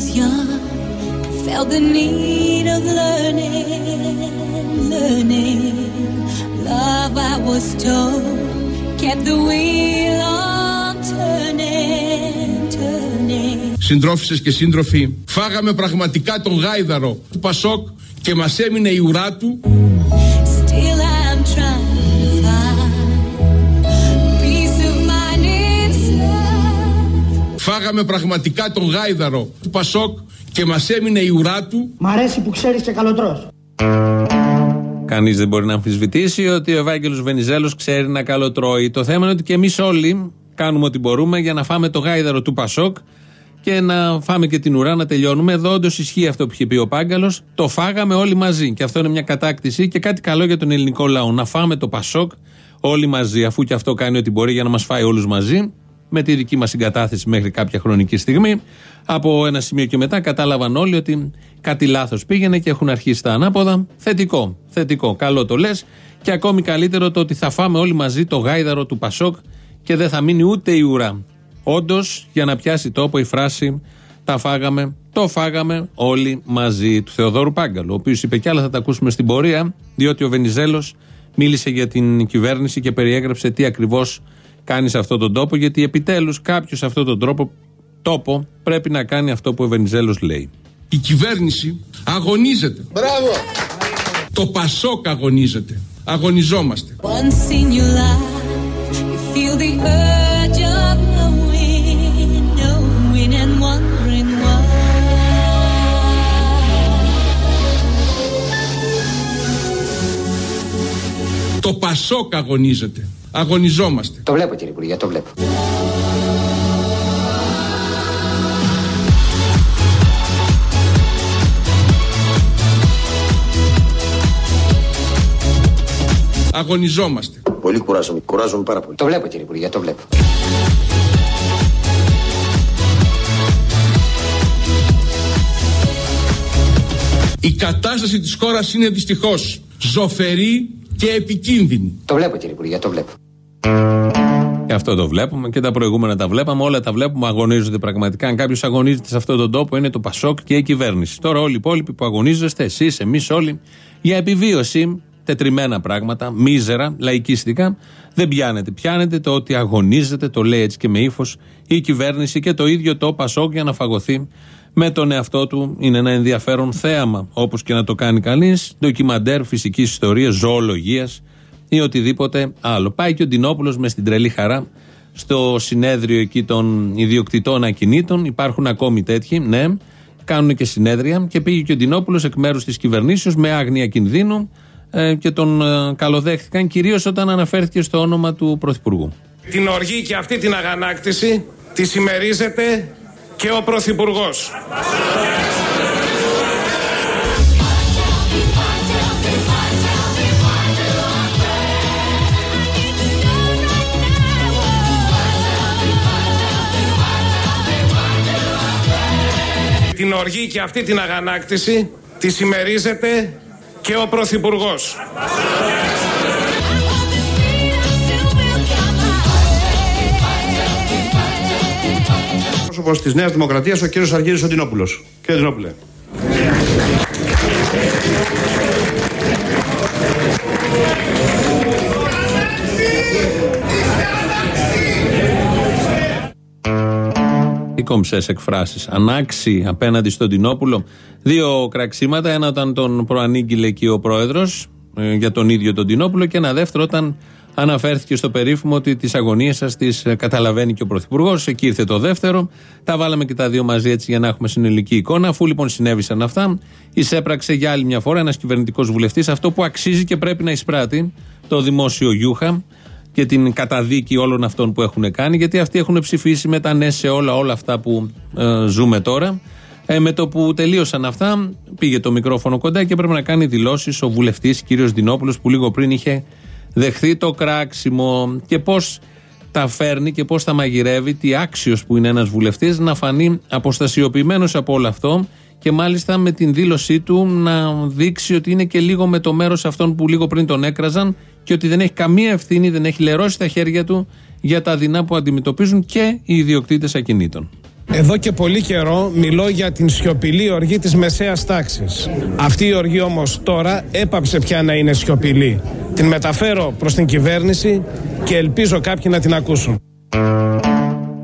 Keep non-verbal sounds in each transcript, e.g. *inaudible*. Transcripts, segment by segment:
was young, felt the need of learning, learning. Love, I was told, kept the wheel on turning, turning. Συντρόφισσες και σύντροφοι, φάγαμε πραγματικά τον γάιδαρο του Πασόκ και μας έμεινε η ουρά του Φάγαμε πραγματικά τον γάιδαρο του Πασόκ και μας έμεινε η ουρά του Μ' αρέσει που ξέρεις και καλοτρός. Κανείς δεν μπορεί να αμφισβητήσει ότι ο Ευάγγελος Βενιζέλος ξέρει να καλοτρώει. Το θέμα είναι ότι και εμείς όλοι κάνουμε ό,τι μπορούμε για να φάμε το γάιδαρο του Πασόκ και να φάμε και την ουρά να τελειώνουμε. Εδώ όντως ισχύει αυτό που είχε πει ο Πάγκαλος. Το φάγαμε όλοι μαζί. Και αυτό είναι μια κατάκτηση και κάτι καλό για τον ελληνικό λαό. Να φάμε το Πασόκ όλοι μαζί, αφού και αυτό κάνει ό,τι μπορεί για να μας φάει όλους μαζί. Με τη δική μας συγκατάθεση μέχρι κάποια χρονική στιγμή. Από ένα σημείο και μετά κατάλαβαν όλοι ότι κάτι λάθος πήγαινε και έχουν αρχίσει τα ανάποδα. Θετικό, θετικό. Καλό το λες. Και ακόμη καλύτερο το ότι θα φάμε όλοι μαζί το γάιδαρο του Πασόκ και δεν θα μείνει ούτε η ουρά. Όντως, για να πιάσει τόπο η φράση Τα φάγαμε, το φάγαμε όλοι μαζί του Θεοδόρου Πάγκαλου, ο οποίος είπε κι άλλα θα τα ακούσουμε στην πορεία, διότι ο Βενιζέλος μίλησε για την κυβέρνηση και περιέγραψε τι ακριβώς κάνεις σε αυτόν τον τόπο, γιατί επιτέλους κάποιος σε αυτόν τον τρόπο, τόπο πρέπει να κάνει αυτό που ο Βενιζέλος λέει. Η κυβέρνηση αγωνίζεται Μπράβο! Το Πασόκ αγωνίζεται Αγωνιζόμαστε Once in your life, you feel the urge of knowing, knowing and wondering why. Το Πασόκ αγωνίζεται Αγωνιζόμαστε Το βλέπω κύριε Υπουργέ, το βλέπω. Αγωνιζόμαστε Πολύ κουράζομαι, κουράζομαι πάρα πολύ. Το βλέπω κύριε Υπουργέ, το βλέπω. Η κατάσταση της χώρας είναι δυστυχώς ζωφερή και επικίνδυνη. Το βλέπω κύριε Υπουργέ, το βλέπω. Και αυτό το βλέπουμε και τα προηγούμενα τα βλέπαμε. Όλα τα βλέπουμε, αγωνίζονται πραγματικά. Αν κάποιος αγωνίζεται σε αυτόν τον τόπο, είναι το Πασόκ και η κυβέρνηση. Τώρα, όλοι οι υπόλοιποι που αγωνίζεστε, εσείς, εμείς όλοι, για επιβίωση, τετριμένα πράγματα, μίζερα, λαϊκίστικα, δεν πιάνετε. Πιάνετε το ότι αγωνίζεται, το λέει έτσι και με ύφος, η κυβέρνηση και το ίδιο το Πασόκ για να φαγωθεί με τον εαυτό του. Είναι ένα ενδιαφέρον θέαμα, όπως και να το κάνει κανείς. Ντοκιμαντέρ φυσικής ιστορίας, ζωολογίας ή οτιδήποτε άλλο. Πάει και ο Ντινόπουλος με στην τρελή χαρά στο συνέδριο εκεί των ιδιοκτητών ακινήτων. Υπάρχουν ακόμη τέτοιοι, ναι. Κάνουν και συνέδρια και πήγε και ο Ντινόπουλος εκ μέρους της κυβερνήσεως με άγνοια κινδύνου ε, και τον ε, καλοδέχτηκαν κυρίως όταν αναφέρθηκε στο όνομα του Πρωθυπουργού. Την οργή και αυτή την αγανάκτηση τη συμμερίζεται και ο Πρωθυπουργός. Την οργή και αυτή την αγανάκτηση τη συμμερίζεται και ο Πρωθυπουργός. Πρόσωπος της Νέας Δημοκρατίας, ο κύριος Αργύρης Οντινόπουλος. Κύριε Οντινόπουλε. Τι κομψέ εκφράσεις. Ανάξει απέναντι στον Τινόπουλο. Δύο κραξίματα. Ένα όταν τον προανήγγειλε εκεί ο πρόεδρος για τον ίδιο τον Τινόπουλο. Και ένα δεύτερο όταν αναφέρθηκε στο περίφημο ότι τις αγωνίες σας τις ε, καταλαβαίνει και ο Πρωθυπουργός. Εκεί ήρθε το δεύτερο. Τα βάλαμε και τα δύο μαζί έτσι για να έχουμε συνολική εικόνα. Αφού λοιπόν συνέβησαν αυτά, εισέπραξε για άλλη μια φορά ένας κυβερνητικός βουλευτής αυτό που αξίζει και πρέπει να εισπράττει το δημόσιο γιούχα και την καταδίκη όλων αυτών που έχουν κάνει, γιατί αυτοί έχουν ψηφίσει με τα ναι σε όλα, όλα αυτά που ε, ζούμε τώρα. Ε, με το που τελείωσαν αυτά, πήγε το μικρόφωνο κοντά και πρέπει να κάνει δηλώσεις ο βουλευτής κ. Δινόπουλος, που λίγο πριν είχε δεχθεί το κράξιμο και πώς τα φέρνει και πώς τα μαγειρεύει, τι άξιος που είναι ένας βουλευτής να φανεί αποστασιοποιημένος από όλο αυτό και μάλιστα με την δήλωσή του να δείξει ότι είναι και λίγο με το μέρος αυτών που λίγο πριν τον έκραζαν και ότι δεν έχει καμία ευθύνη, δεν έχει λερώσει τα χέρια του για τα δεινά που αντιμετωπίζουν και οι ιδιοκτήτες ακινήτων. Εδώ και πολύ καιρό μιλώ για την σιωπηλή οργή της μεσαίας τάξης. Αυτή η οργή όμως τώρα έπαψε πια να είναι σιωπηλή. Την μεταφέρω προς την κυβέρνηση και ελπίζω κάποιοι να την ακούσουν.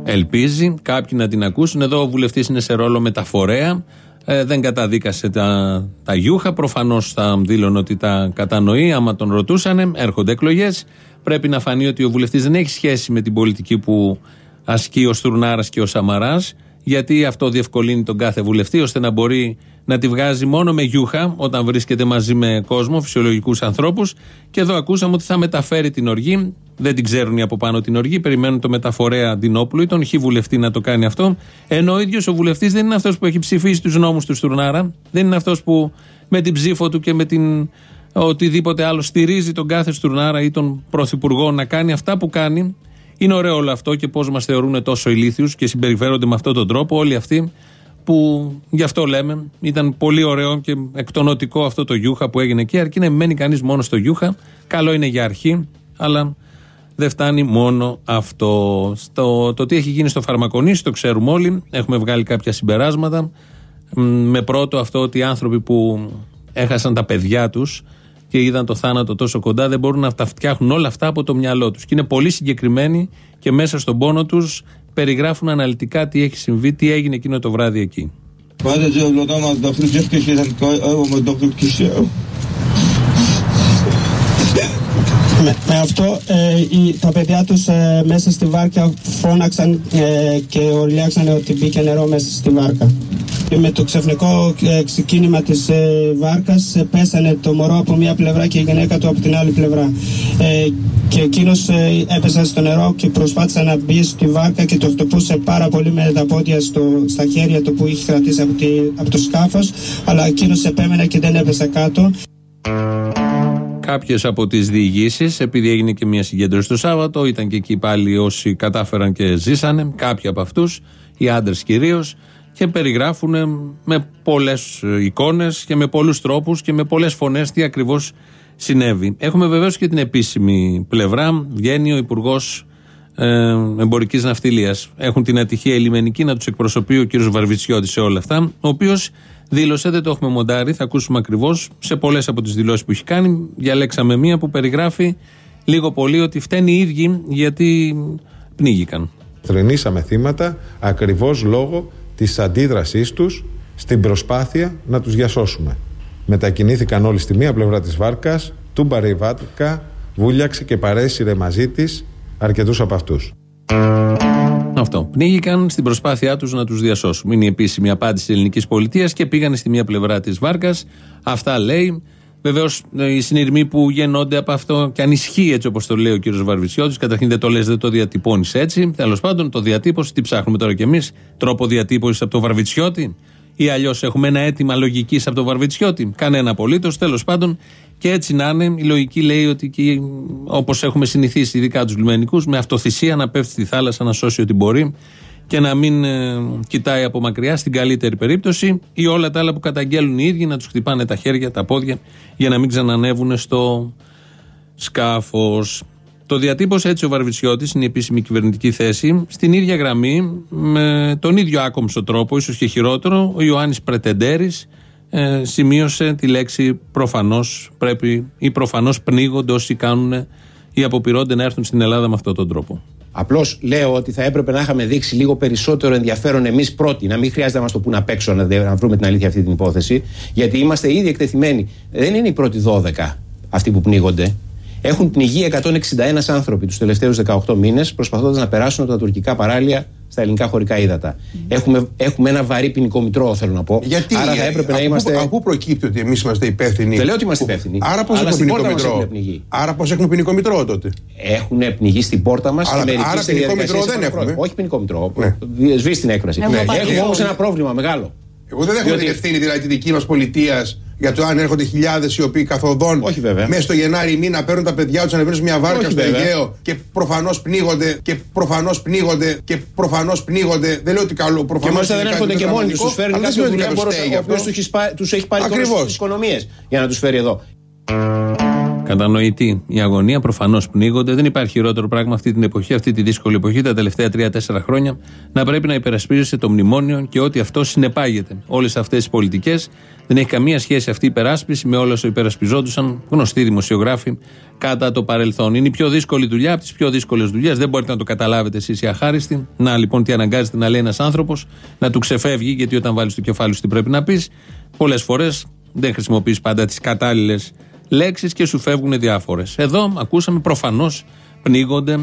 Ελπίζει κάποιοι να την ακούσουν. Εδώ ο βουλευτής είναι σε ρόλο μεταφορέα. Ε, δεν καταδίκασε τα, τα γιούχα. Προφανώς θα δήλωνε ότι τα κατανοεί. Άμα τον ρωτούσαν, έρχονται εκλογές. Πρέπει να φανεί ότι ο βουλευτής δεν έχει σχέση με την πολιτική που ασκεί ο Στουρνάρας και ο Σαμαράς. Γιατί αυτό διευκολύνει τον κάθε βουλευτή ώστε να μπορεί να τη βγάζει μόνο με γιούχα όταν βρίσκεται μαζί με κόσμο, φυσιολογικούς ανθρώπους. Και εδώ ακούσαμε ότι θα μεταφέρει την οργή. Δεν την ξέρουν οι από πάνω την οργή. Περιμένουν το μεταφορέα Αντινόπουλο ή τον χι βουλευτή να το κάνει αυτό. Ενώ ο ίδιος ο βουλευτής δεν είναι αυτός που έχει ψηφίσει τους νόμους του Στουρνάρα. Δεν είναι αυτός που με την ψήφο του και με την οτιδήποτε άλλο στηρίζει τον κάθε Στουρνάρα ή τον πρωθυπουργό να κάνει αυτά που κάνει. Είναι ωραίο όλο αυτό και πώς μας θεωρούν τόσο ηλίθιους και συμπεριφέρονται με αυτόν τον τρόπο όλοι αυτοί που γι' αυτό λέμε ήταν πολύ ωραίο και εκτονοτικό αυτό το γιούχα που έγινε εκεί αρκεί να μένει κανείς μόνος στο γιούχα καλό είναι για αρχή αλλά δεν φτάνει μόνο αυτό. Στο, το τι έχει γίνει στο φαρμακονίσι το ξέρουμε όλοι. Έχουμε βγάλει κάποια συμπεράσματα. Με πρώτο αυτό ότι οι άνθρωποι που έχασαν τα παιδιά τους και είδαν το θάνατο τόσο κοντά δεν μπορούν να τα φτιάχνουν όλα αυτά από το μυαλό τους. Και είναι πολύ συγκεκριμένοι και μέσα στον πόνο τους περιγράφουν αναλυτικά τι έχει συμβεί, τι έγινε εκείνο το βράδυ εκεί. Με, με αυτό ε, οι, τα παιδιά τους ε, μέσα στη βάρκα φώναξαν ε, και ορλιάξαν ότι μπήκε νερό μέσα στη βάρκα. Και με το ξαφνικό ε, ξεκίνημα της ε, βάρκας ε, πέσανε το μωρό από μία πλευρά και η γυναίκα του από την άλλη πλευρά. Ε, και εκείνος ε, έπεσε στο νερό και προσπάθησε να μπει στη βάρκα και το χτυπούσε πάρα πολύ με τα πόδια στο, στα χέρια του που είχε κρατήσει από, τη, από το σκάφος αλλά εκείνος επέμενε και δεν έπεσε κάτω. Κάποιες από τις διηγήσεις, επειδή έγινε και μια συγκέντρωση το Σάββατο, ήταν και εκεί πάλι όσοι κατάφεραν και ζήσανε, κάποιοι από αυτούς, οι άντρες κυρίως, και περιγράφουν με πολλές εικόνες και με πολλούς τρόπους και με πολλές φωνές τι ακριβώς συνέβη. Έχουμε βεβαίως και την επίσημη πλευρά. Βγαίνει ο Υπουργός ε, Εμπορικής Ναυτιλίας. Έχουν την ατυχία η λιμενική να τους εκπροσωπεί ο κ. Βαρβιτσιώτης σε όλα αυτά, ο οποίος δήλωσε, δεν το έχουμε μοντάρει, θα ακούσουμε ακριβώς σε πολλές από τις δηλώσεις που έχει κάνει. Διαλέξαμε μία που περιγράφει λίγο πολύ ότι φταίνει οι ίδιοι γιατί πνίγηκαν. Θρενήσαμε θύματα ακριβώς λόγω της αντίδρασής τους στην προσπάθεια να τους διασώσουμε. Μετακινήθηκαν όλοι στη μία πλευρά της βάρκας, τούμπαρε η βάρκα, βούλιαξε και παρέσυρε μαζί της αρκετούς από αυτούς. Αυτό. Πνίγηκαν στην προσπάθειά τους να τους διασώσουν. Είναι η επίσημη απάντηση της ελληνικής πολιτείας και πήγαν στη μία πλευρά της βάρκας. Αυτά λέει. Βεβαίως οι συνειρμοί που γεννώνται από αυτό και αν ισχύει έτσι όπως το λέει ο κύριος Βαρβισιώτης, καταρχήν δεν το λες, δεν το διατυπώνεις έτσι. Τέλος πάντων, το διατύπωση, τι ψάχνουμε τώρα κι εμείς, τρόπο διατύπωσης από το Βαρβιτσιώτη ή αλλιώς έχουμε ένα αίτημα λογικής από το Βαρβιτσιώτη. Κανένα απολύτως. Τέλος πάντων, και έτσι να είναι, η λογική λέει ότι όπως έχουμε συνηθίσει, ειδικά τους λιμενικού, με αυτοθυσία να πέφτει στη θάλασσα να σώσει ό,τι μπορεί και να μην ε, κοιτάει από μακριά στην καλύτερη περίπτωση ή όλα τα άλλα που καταγγέλνουν οι ίδιοι να τους χτυπάνε τα χέρια, τα πόδια για να μην ξανανεύουν στο σκάφος. Το διατύπωσε έτσι ο Βαρβιτσιώτης, είναι η επίσημη κυβερνητική θέση, στην ίδια γραμμή, με τον ίδιο άκομψο τρόπο, ίσως και χειρότερο, ο Ιωάννης Πρετεντέρης ε, σημείωσε τη λέξη προφανώς πρέπει ή προφανώς πνίγονται όσοι κάνουν ή αποπειρώνται να έρθουν στην Ελλάδα με αυτόν τον τρόπο. Απλώς λέω ότι θα έπρεπε να είχαμε δείξει λίγο περισσότερο ενδιαφέρον εμείς πρώτοι, να μην χρειάζεται να μας το πούνε απ' έξω να, να βρούμε την αλήθεια αυτή την υπόθεση, γιατί είμαστε ήδη εκτεθειμένοι. Δεν είναι οι πρώτοι 12 αυτοί που πνίγονται. Έχουν πνιγεί 161 άνθρωποι τους τελευταίους 18 μήνες προσπαθώντας να περάσουν από τα τουρκικά παράλια στα ελληνικά χωρικά ύδατα. Έχουμε, έχουμε ένα βαρύ ποινικό μητρό, θέλω να πω. Γιατί, Άρα θα έπρεπε να από, είμαστε. Από πού προκύπτει ότι εμείς είμαστε υπεύθυνοι. Δεν λέω ότι είμαστε υπεύθυνοι. Άρα πώς Αλλά έχουμε στην ποινικό πόρτα μας μητρό; έχουν πνιγεί. Άρα πώς έχουμε ποινικό μητρό τότε; Έχουν πνιγεί στην πόρτα μας. Άρα- άρα ποινικό μητρό δεν έχουμε. Όχι ποινικό μητρό. Ναι. Σβήσει την έκφραση. Ναι, Έχουμε ναι. όμως ένα πρόβλημα μεγάλο. Εγώ δεν δέχομαι Διότι- την ευθύνη δηλαδή τη δική μας πολιτείας για το αν έρχονται χιλιάδες οι οποίοι καθοδόν Όχι, βέβαια. μέσα στο Γενάρη μήνα παίρνουν τα παιδιά τους, ανεβαίνουν σε μια βάρκα Όχι, στο βέβαια. Αιγαίο και προφανώς πνίγονται και προφανώς πνίγονται και προφανώς πνίγονται. Δεν λέω ότι καλό Και προφανώ. μάλιστα δεν έρχονται και μόνοι τους. Τους φέρνει κάποιος δουλεύορο ο οποίος τους έχει πάρει Ακριβώς. πάρει το τι οικονομίες για να τους φέρει εδώ. Κατανοητή η αγωνία, προφανώς πνίγονται. Δεν υπάρχει χειρότερο πράγμα αυτή την εποχή, αυτή τη δύσκολη εποχή, τα τελευταία τρία-τέσσερα χρόνια, να πρέπει να υπερασπίζεσαι το μνημόνιο και ό,τι αυτό συνεπάγεται. Όλες αυτές τι πολιτικές δεν έχει καμία σχέση αυτή η υπεράσπιση με όλε όσο υπερασπιζόντουσαν γνωστοί δημοσιογράφοι κατά το παρελθόν. Είναι η πιο δύσκολη δουλειά από τις πιο δύσκολες δουλειές. Δεν μπορείτε να το καταλάβετε εσείς οι αχάριστοι. Να λοιπόν τι αναγκάζεται να λέει ένας άνθρωπος, να του ξεφεύγει, γιατί όταν βάλεις το κεφάλι σου τι πρέπει να πεις, πολλές φορές δεν χρησιμοποιείς πάντα τις κατάλληλες λέξεις και σου φεύγουν διάφορες. Εδώ ακούσαμε προφανώς πνίγονται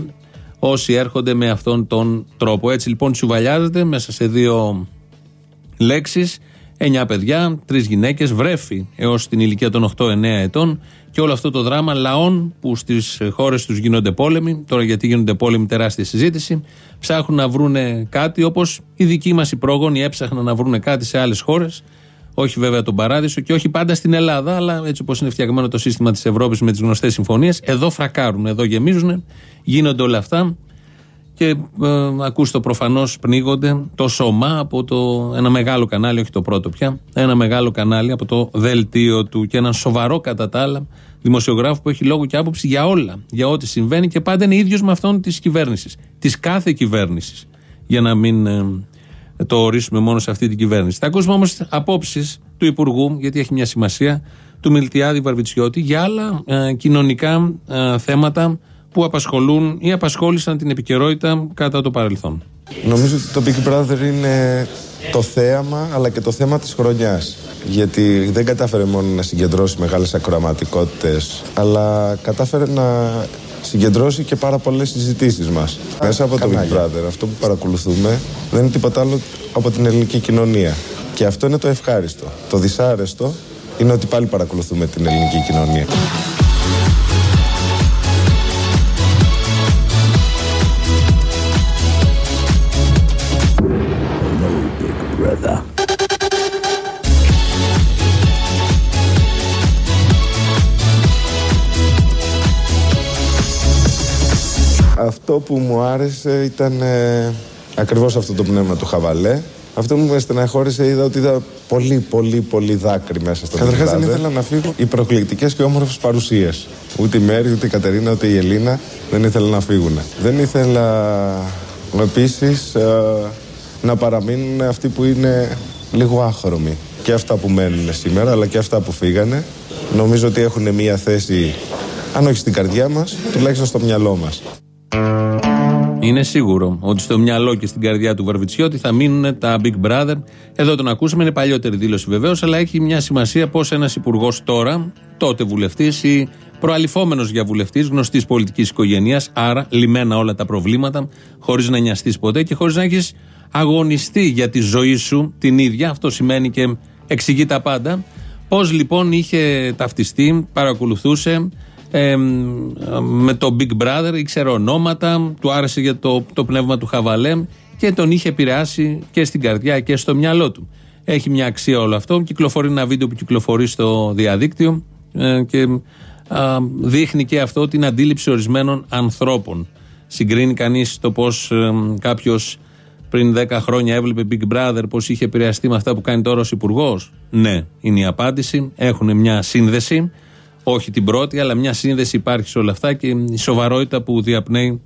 όσοι έρχονται με αυτόν τον τρόπο. Έτσι λοιπόν τσουβαλιάζεται μέσα σε δύο λέξεις. Εννιά παιδιά, τρεις γυναίκες, βρέφη έως την ηλικία των 8-9 ετών και όλο αυτό το δράμα λαών που στις χώρες τους γίνονται πόλεμοι. Τώρα, γιατί γίνονται πόλεμοι, τεράστια συζήτηση. Ψάχνουν να βρούνε κάτι όπως οι δικοί μας οι πρόγονοι έψαχναν να βρούνε κάτι σε άλλες χώρες όχι βέβαια τον παράδεισο και όχι πάντα στην Ελλάδα, αλλά έτσι όπως είναι φτιαγμένο το σύστημα της Ευρώπης με τις γνωστές συμφωνίες, εδώ φρακάρουν, εδώ γεμίζουν, γίνονται όλα αυτά. Και ε, ακούστε προφανώς πνίγονται το σώμα από το, ένα μεγάλο κανάλι, όχι το πρώτο πια, ένα μεγάλο κανάλι από το δελτίο του και έναν σοβαρό κατά τα άλλα δημοσιογράφο που έχει λόγο και άποψη για όλα, για ό,τι συμβαίνει και πάντα είναι ίδιος με αυτόν της κυβέρνησης, της κάθε κυβέρνησης. Για να μην ε, το ορίσουμε μόνο σε αυτή την κυβέρνηση. Θα ακούσουμε όμως απόψεις του Υπουργού, γιατί έχει μια σημασία, του Μιλτιάδη Βαρβιτσιώτη για άλλα ε, κοινωνικά ε, θέματα που απασχολούν ή απασχόλησαν την επικαιρότητα κατά το παρελθόν. Νομίζω ότι το Big Brother είναι το θέαμα αλλά και το θέμα της χρονιάς γιατί δεν κατάφερε μόνο να συγκεντρώσει μεγάλες ακροαματικότητες αλλά κατάφερε να συγκεντρώσει και πάρα πολλές συζητήσεις μας. Μέσα από το Big Brother αυτό που παρακολουθούμε δεν είναι τίποτα άλλο από την ελληνική κοινωνία. Και αυτό είναι το ευχάριστο. Το δυσάρεστο είναι ότι πάλι παρακολουθούμε την ελληνική κοινωνία. Αυτό που μου άρεσε ήταν ε, ακριβώς αυτό το πνεύμα του Χαβαλέ. Αυτό που με στεναχώρησε είδα ότι είδα πολύ πολύ πολύ δάκρυ μέσα στο Καταρχάς δεν ήθελα να φύγω οι προκλητικές και όμορφες παρουσίες. Ούτε η Μέρη, ούτε η Κατερίνα, ούτε η Ελίνα δεν ήθελα να φύγουν. Δεν ήθελα επίσης ε, να παραμείνουν αυτοί που είναι λίγο άχρωμοι. Και αυτά που μένουν σήμερα αλλά και αυτά που φύγανε. Νομίζω ότι έχουν μία θέση αν όχι στην καρδιά μας, τουλάχιστον στο μυαλό μας. Είναι σίγουρο ότι στο μυαλό και στην καρδιά του Βαρβιτσιώτη θα μείνουν τα Big Brother. Εδώ τον ακούσαμε, είναι παλιότερη δήλωση βεβαίως, αλλά έχει μια σημασία πώς ένας υπουργός τώρα, τότε βουλευτής ή προαλυφόμενος για βουλευτής, γνωστής πολιτικής οικογένειας, άρα λιμένα όλα τα προβλήματα, χωρίς να νοιαστείς ποτέ και χωρίς να έχεις αγωνιστεί για τη ζωή σου την ίδια. Αυτό σημαίνει και εξηγεί τα πάντα. Πώς λοιπόν είχε ταυτιστεί, παρακολουθούσε, με το Big Brother, ήξερε ονόματα, του άρεσε για το, το πνεύμα του Χαβαλέμ και τον είχε επηρεάσει και στην καρδιά και στο μυαλό του. Έχει μια αξία όλο αυτό. Κυκλοφορεί ένα βίντεο που κυκλοφορεί στο διαδίκτυο ε, και δείχνει και αυτό την αντίληψη ορισμένων ανθρώπων. Συγκρίνει κανείς το πώς ε, κάποιος πριν 10 χρόνια έβλεπε Big Brother, πώς είχε επηρεαστεί με αυτά που κάνει τώρα ως υπουργός; Ναι, είναι η απάντηση. Έχουν μια σύνδεση. Όχι την πρώτη, αλλά μια σύνδεση υπάρχει σε όλα αυτά και η σοβαρότητα που διαπνέει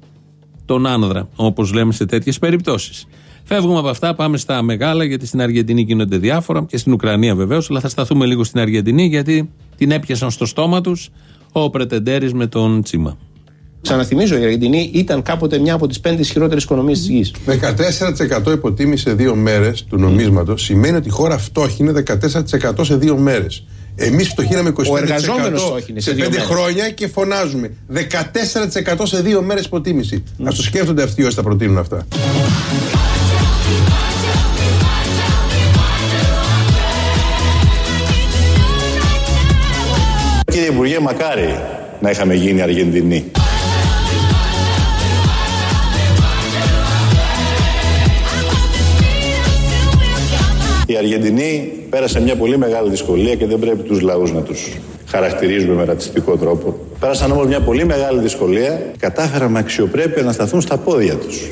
τον άνδρα, όπως λέμε σε τέτοιες περιπτώσεις. Φεύγουμε από αυτά, πάμε στα μεγάλα, γιατί στην Αργεντινή γίνονται διάφορα και στην Ουκρανία βεβαίως, αλλά θα σταθούμε λίγο στην Αργεντινή, γιατί την έπιασαν στο στόμα τους ο Πρετεντέρης με τον Τσίμα. Ξαναθυμίζω, η Αργεντινή ήταν κάποτε μια από τις πέντε ισχυρότερες οικονομίες της γης. 14% υποτίμηση σε δύο μέρες του νομίσματος σημαίνει ότι η χώρα φτώχει είναι 14% σε δύο μέρες. Εμείς φτωχύναμε 25% σε 5 χρόνια και φωνάζουμε 14% σε δύο μέρες υποτίμηση. Mm. Α το σκέφτονται αυτοί όσοι τα προτείνουν αυτά. Κύριε Υπουργέ, μακάρι να είχαμε γίνει Αργεντινοί. Αργεντινή πέρασε μια πολύ μεγάλη δυσκολία και δεν πρέπει τους λαούς να τους χαρακτηρίζουμε με ρατσιστικό τρόπο. Πέρασαν όμως μια πολύ μεγάλη δυσκολία, κατάφεραν με αξιοπρέπεια να σταθούν στα πόδια τους.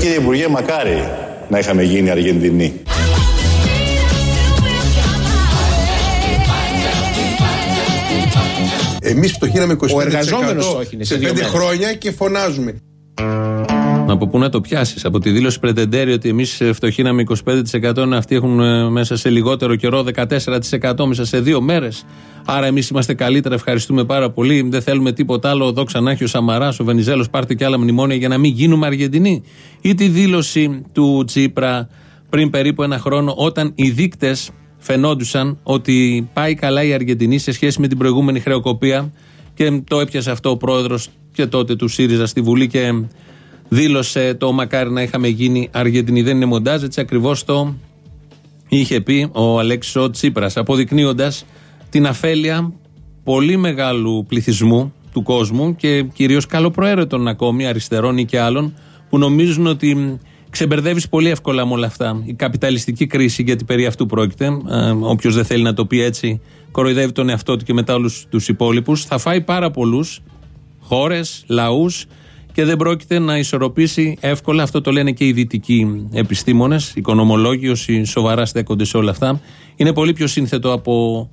Κύριε Υπουργέ, μακάρι να είχαμε γίνει Αργεντινοί. Εμείς φτωχήναμε 25% Ο εργαζόμενος όχι είναι σε σε δύο 5 μέρες. χρόνια και φωνάζουμε. Από πού να το πιάσεις, από τη δήλωση Πρετεντέρη ότι εμείς φτωχήναμε 25% ενώ αυτοί έχουν ε, μέσα σε λιγότερο καιρό 14% μέσα σε δύο μέρες. Άρα εμείς είμαστε καλύτερα, ευχαριστούμε πάρα πολύ. Δεν θέλουμε τίποτα άλλο. Δόξα να έχει ο Σαμαράς, ο Βενιζέλος, πάρτε και άλλα μνημόνια για να μην γίνουμε Αργεντινοί. Ή τη δήλωση του Τσίπρα πριν περίπου ένα χρόνο, όταν οι δείκτες φαινόντουσαν ότι πάει καλά η Αργεντινή σε σχέση με την προηγούμενη χρεοκοπία και το έπιασε αυτό ο πρόεδρος και τότε του ΣΥΡΙΖΑ στη Βουλή και δήλωσε το μακάρι να είχαμε γίνει Αργεντινοί. Δεν είναι μοντάζ, έτσι ακριβώς το είχε πει ο Αλέξο Τσίπρας αποδεικνύοντας την αφέλεια πολύ μεγάλου πληθυσμού του κόσμου και κυρίως καλοπροαίρετων ακόμη αριστερών ή και άλλων που νομίζουν ότι ξεμπερδεύεις πολύ εύκολα με όλα αυτά. Η καπιταλιστική κρίση, γιατί περί αυτού πρόκειται, ε, όποιος δεν θέλει να το πει έτσι, κοροϊδεύει τον εαυτό του και μετά όλους τους υπόλοιπους, θα φάει πάρα πολλούς χώρες, λαούς και δεν πρόκειται να ισορροπήσει εύκολα. Αυτό το λένε και οι δυτικοί επιστήμονες, οικονομολόγοι, όσοι σοβαρά στέκονται σε όλα αυτά. Είναι πολύ πιο σύνθετο από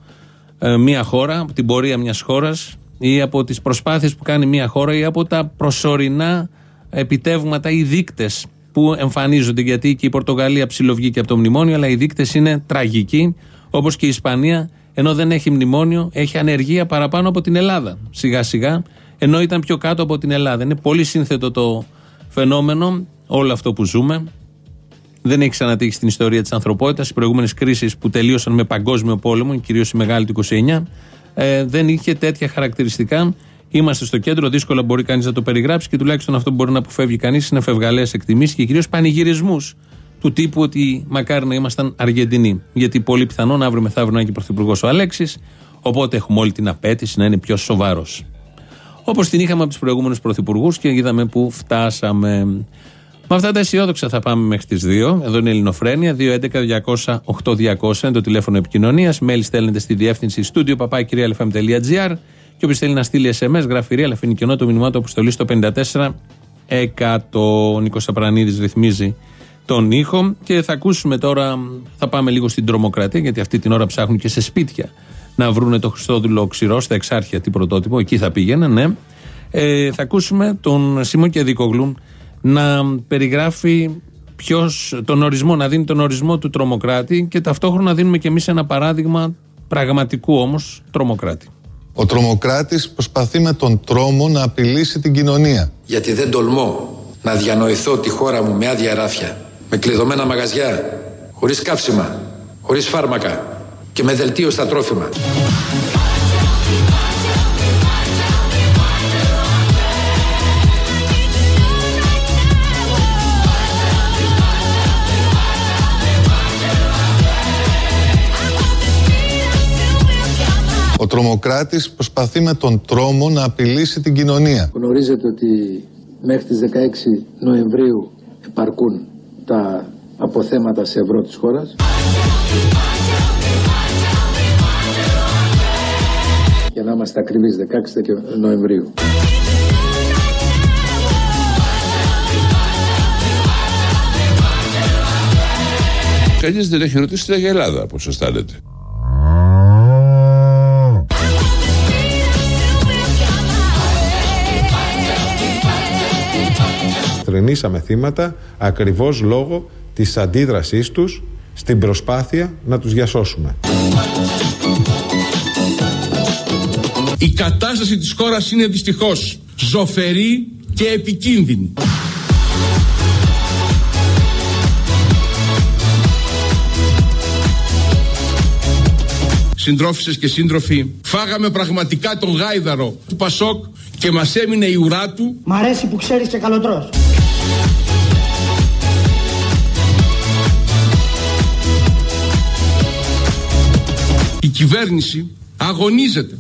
ε, μια χώρα, από την πορεία μιας χώρας ή από τις προσπάθειες που κάνει μια χώρα ή από τα προσωρινά επιτεύγματα ή δείκτες που εμφανίζονται. Γιατί και η Πορτογαλία ψηλοβγήκε από το μνημόνιο, αλλά οι δείκτες είναι τραγικοί, όπως και η Ισπανία, ενώ δεν έχει μνημόνιο, έχει ανεργία παραπάνω από την Ελλάδα. Σιγά σιγά, ενώ ήταν πιο κάτω από την Ελλάδα. Είναι πολύ σύνθετο το φαινόμενο, όλο αυτό που ζούμε. Δεν έχει ξανατύχει στην ιστορία της ανθρωπότητας. Οι προηγούμενες κρίσεις που τελείωσαν με παγκόσμιο πόλεμο, κυρίως η μεγάλη του 29, ε, δεν είχε τέτοια χαρακτηριστικά. Είμαστε στο κέντρο, δύσκολα μπορεί κανείς να το περιγράψει και τουλάχιστον αυτό που μπορεί να αποφεύγει κανείς είναι φευγαλές εκτιμήσεις και κυρίως πανηγυρισμούς του τύπου ότι μακάρι να ήμασταν Αργεντινοί. Γιατί πολύ πιθανόν αύριο μεθαύριο να είναι και πρωθυπουργός ο Αλέξης, οπότε έχουμε όλη την απέτηση να είναι πιο σοβαρός. Όπως την είχαμε από τους προηγούμενους πρωθυπουργούς και είδαμε που φτάσαμε. Με αυτά τα αισιόδοξα θα πάμε μέχρι τις 2. Εδώ είναι η Ελληνοφρένια. 2.11.200.8.200 είναι το τηλέφωνο επικοινωνίας. Μέλη στέλνετε στη διεύθυνση στούντιο παπάκυριαλεφm.gr. Και όποιος θέλει να στείλει SMS, γραφειρή, αλλά αφήνει κενό το μηνυμά του αποστολή στο 54 Ο Νίκος Απρανίδης ρυθμίζει τον ήχο. Και θα ακούσουμε τώρα, θα πάμε λίγο στην τρομοκρατία, γιατί αυτή την ώρα ψάχνουν και σε σπίτια να βρούνε το Χριστόδουλο ξηρό στα εξάρχεια τι πρωτότυπο. Εκεί θα πήγαινε, ναι. Ε, θα ακούσουμε τον Σίμω Κεδικογλού να περιγράφει ποιος, τον ορισμό, να δίνει τον ορισμό του τρομοκράτη και ταυτόχρονα δίνουμε και εμείς ένα παράδειγμα πραγματικού όμως τρομοκράτη. Ο τρομοκράτης προσπαθεί με τον τρόμο να απειλήσει την κοινωνία. Γιατί δεν τολμώ να διανοηθώ τη χώρα μου με άδεια ράφια, με κλειδωμένα μαγαζιά, χωρίς καύσιμα, χωρίς φάρμακα και με δελτίο στα τρόφιμα. Ο τρομοκράτης προσπαθεί με τον τρόμο να απειλήσει την κοινωνία. Γνωρίζετε ότι μέχρι τις 16 Νοεμβρίου επαρκούν τα αποθέματα σε ευρώ της χώρας. Για να είμαστε ακριβείς 16 Νοεμβρίου. Κανείς δεν έχει ρωτήσει την Ελλάδα πώς αισθάνεται. Θρυνήσαμε θύματα ακριβώς λόγω της αντίδρασής τους στην προσπάθεια να τους διασώσουμε. Η κατάσταση της χώρας είναι δυστυχώς ζωφερή και επικίνδυνη. Συντρόφισσες και σύντροφοι, φάγαμε πραγματικά τον γάιδαρο του Πασόκ και μας έμεινε η ουρά του. Μ' αρέσει που ξέρεις και καλοτρός. Κυβέρνηση αγωνίζεται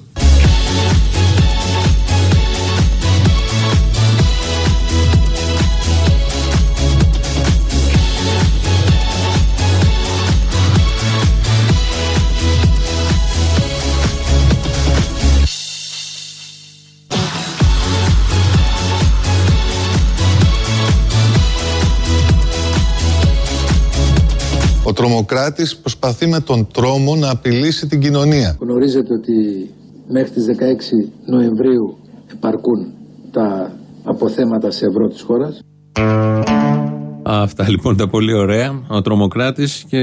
τρομοκράτης προσπαθεί με τον τρόμο να απειλήσει την κοινωνία. Γνωρίζετε ότι μέχρι τις 16 Νοεμβρίου επαρκούν τα αποθέματα σε ευρώ της χώρας. Αυτά λοιπόν τα πολύ ωραία. Ο τρομοκράτης και